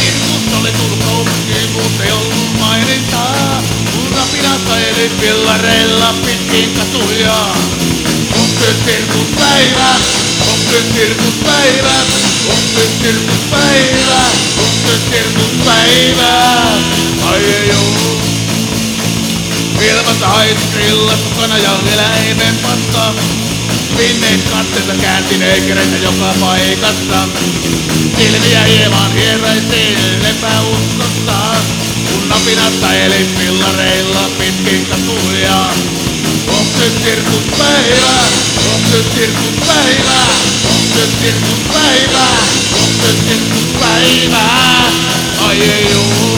sirkus oli Turkouski, mutta ei ollut mainintaa. Kun rapinat eli pillareilla pitkin katuja. On nyt sirkuspäivä, on nyt sirkuspäivä, on nyt sirkuspäivä, on nyt sirkuspäivä. Ai ei oo. Ilmat haiskrilla mukana ja eläimen pasta. Minne katseensa käänti neikereitä joka paikassa. Silmiä hieman hieraisin epäuskosta. Kun napinasta eli pillareilla pitkin katuja. Onks nyt sirkuspäivä? Onks nyt sirkuspäivä? Onks nyt sirkuspäivä? Onks nyt sirkuspäivä? Ai ei oo.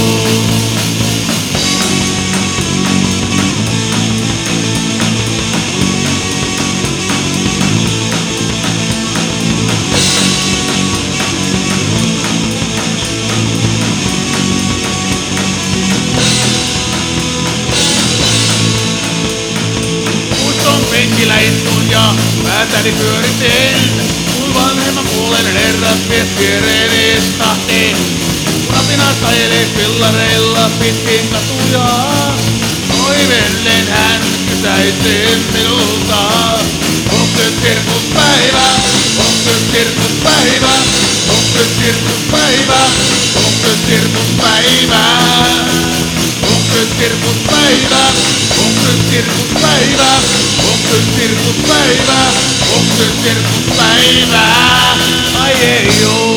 penkillä istun ja päätäni pyöritin. Kun vanhemman puolen herrat mies viereeni istahti. Ratinasta eli pillareilla pitkin katuja. Toivellen hän kysäisi minulta. Onko on Onko kirkkuspäivä? Onko kirkkuspäivä? Onko kirkkuspäivä? Onko kirkkuspäivä? circus baby, op de circus baby, op baby. Oh.